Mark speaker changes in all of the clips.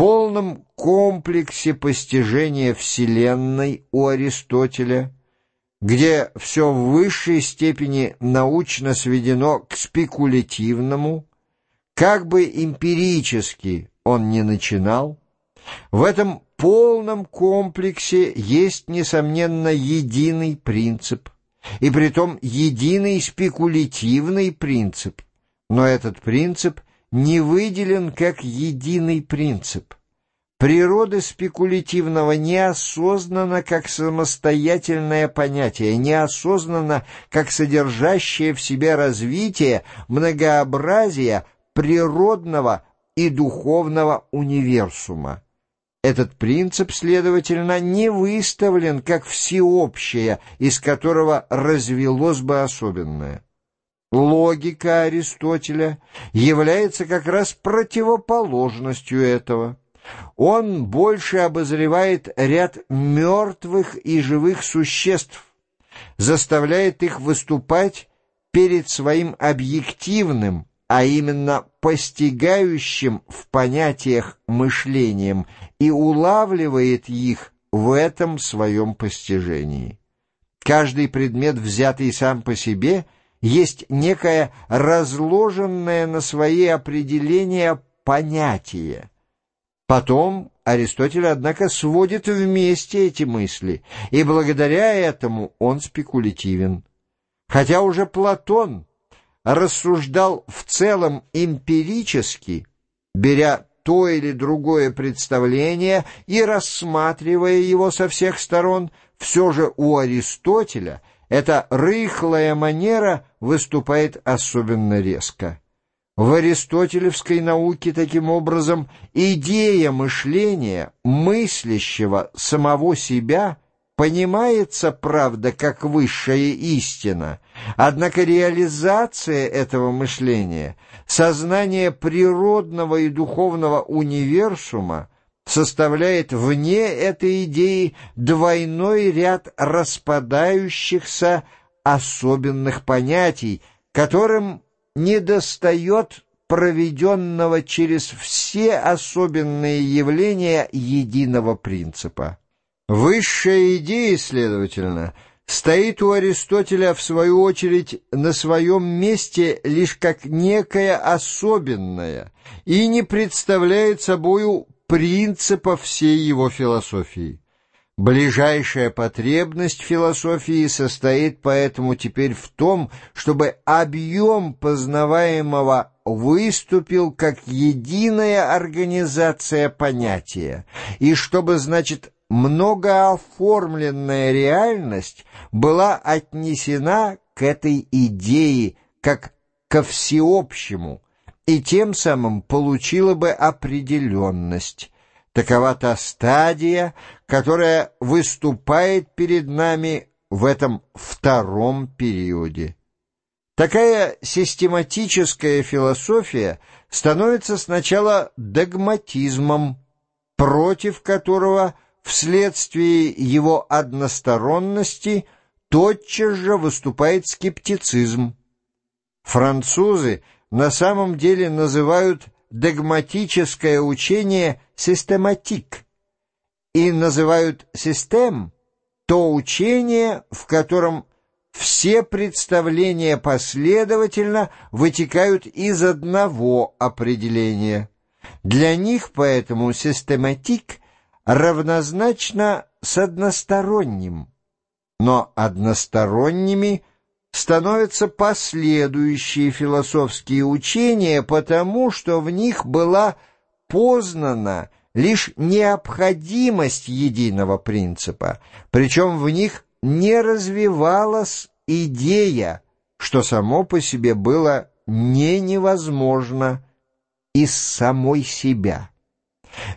Speaker 1: полном комплексе постижения Вселенной у Аристотеля, где все в высшей степени научно сведено к спекулятивному, как бы эмпирически он не начинал, в этом полном комплексе есть, несомненно, единый принцип, и притом единый спекулятивный принцип, но этот принцип не выделен как единый принцип. Природа спекулятивного неосознанно как самостоятельное понятие, неосознанно как содержащее в себе развитие многообразия природного и духовного универсума. Этот принцип, следовательно, не выставлен как всеобщее, из которого развелось бы особенное. Логика Аристотеля является как раз противоположностью этого. Он больше обозревает ряд мертвых и живых существ, заставляет их выступать перед своим объективным, а именно постигающим в понятиях мышлением и улавливает их в этом своем постижении. Каждый предмет, взятый сам по себе, есть некое разложенное на свои определения понятие. Потом Аристотель, однако, сводит вместе эти мысли, и благодаря этому он спекулятивен. Хотя уже Платон рассуждал в целом эмпирически, беря то или другое представление и рассматривая его со всех сторон, все же у Аристотеля эта рыхлая манера выступает особенно резко. В аристотелевской науке, таким образом, идея мышления, мыслящего самого себя, понимается, правда, как высшая истина, однако реализация этого мышления, сознание природного и духовного универсума, составляет вне этой идеи двойной ряд распадающихся особенных понятий, которым недостает проведенного через все особенные явления единого принципа. Высшая идея, следовательно, стоит у Аристотеля, в свою очередь, на своем месте лишь как некая особенная и не представляет собою принципа всей его философии. Ближайшая потребность философии состоит поэтому теперь в том, чтобы объем познаваемого выступил как единая организация понятия, и чтобы, значит, многооформленная реальность была отнесена к этой идее как ко всеобщему, и тем самым получила бы определенность, Такова та стадия, которая выступает перед нами в этом втором периоде. Такая систематическая философия становится сначала догматизмом, против которого вследствие его односторонности тотчас же выступает скептицизм. Французы на самом деле называют догматическое учение «систематик» и называют «систем» то учение, в котором все представления последовательно вытекают из одного определения. Для них поэтому систематик равнозначно с односторонним, но односторонними становятся последующие философские учения, потому что в них была познана лишь необходимость единого принципа, причем в них не развивалась идея, что само по себе было не невозможно из самой себя.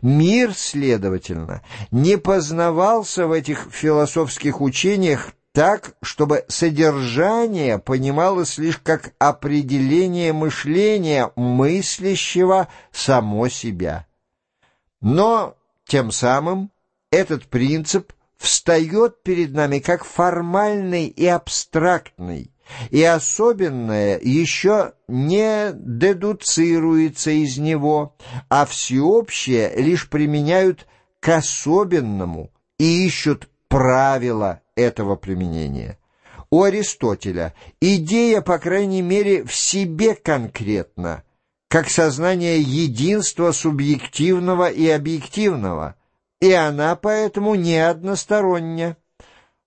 Speaker 1: Мир, следовательно, не познавался в этих философских учениях так, чтобы содержание понималось лишь как определение мышления мыслящего само себя. Но тем самым этот принцип встает перед нами как формальный и абстрактный, и особенное еще не дедуцируется из него, а всеобщее лишь применяют к особенному и ищут правила этого применения. У Аристотеля идея, по крайней мере, в себе конкретна, как сознание единства субъективного и объективного, и она поэтому не односторонняя.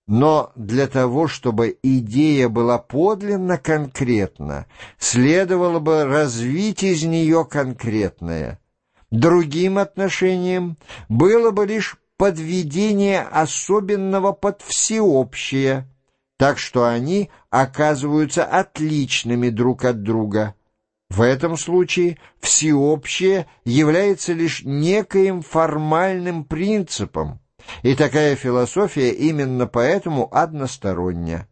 Speaker 1: Но для того, чтобы идея была подлинно конкретна, следовало бы развить из нее конкретное. Другим отношением было бы лишь подведение особенного под всеобщее, так что они оказываются отличными друг от друга. В этом случае всеобщее является лишь некоим формальным принципом, и такая философия именно поэтому односторонняя.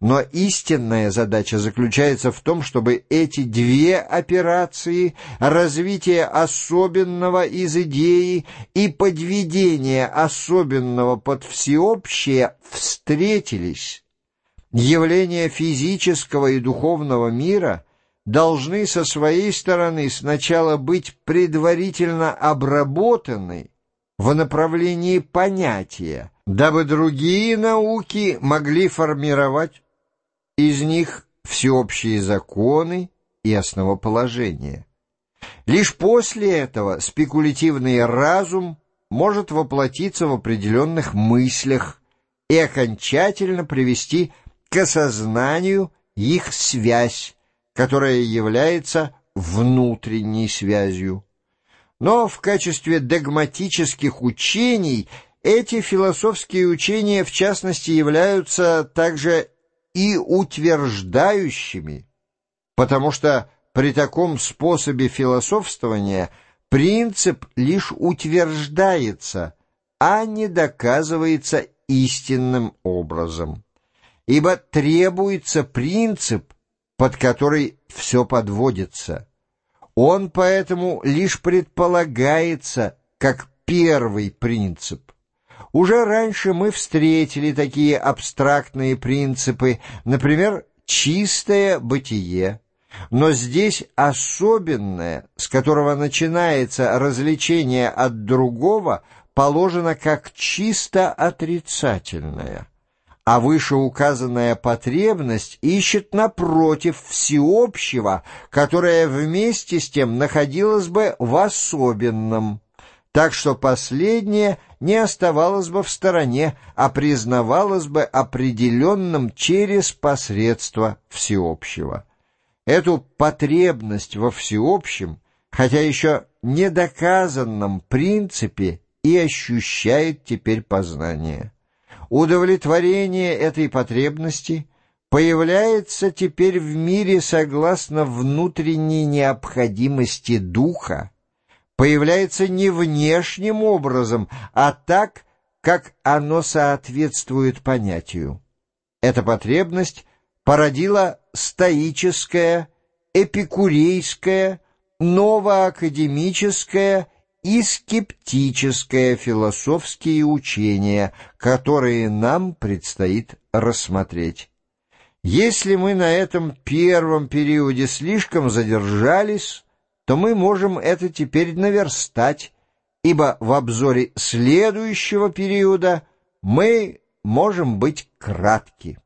Speaker 1: Но истинная задача заключается в том, чтобы эти две операции, развитие особенного из идеи и подведение особенного под всеобщее, встретились. Явления физического и духовного мира должны со своей стороны сначала быть предварительно обработаны, в направлении понятия, дабы другие науки могли формировать из них всеобщие законы и основоположения. Лишь после этого спекулятивный разум может воплотиться в определенных мыслях и окончательно привести к осознанию их связь, которая является внутренней связью. Но в качестве догматических учений эти философские учения, в частности, являются также и утверждающими, потому что при таком способе философствования принцип лишь утверждается, а не доказывается истинным образом. Ибо требуется принцип, под который все подводится – он поэтому лишь предполагается как первый принцип. Уже раньше мы встретили такие абстрактные принципы, например, чистое бытие. Но здесь особенное, с которого начинается развлечение от другого, положено как чисто отрицательное а вышеуказанная потребность ищет напротив всеобщего, которое вместе с тем находилось бы в особенном, так что последнее не оставалось бы в стороне, а признавалось бы определенным через посредство всеобщего. Эту потребность во всеобщем, хотя еще недоказанном принципе, и ощущает теперь познание. Удовлетворение этой потребности появляется теперь в мире согласно внутренней необходимости духа, появляется не внешним образом, а так, как оно соответствует понятию. Эта потребность породила стоическое, эпикурейское, новоакадемическое и скептическое философские учения, которые нам предстоит рассмотреть. Если мы на этом первом периоде слишком задержались, то мы можем это теперь наверстать, ибо в обзоре следующего периода мы можем быть кратки.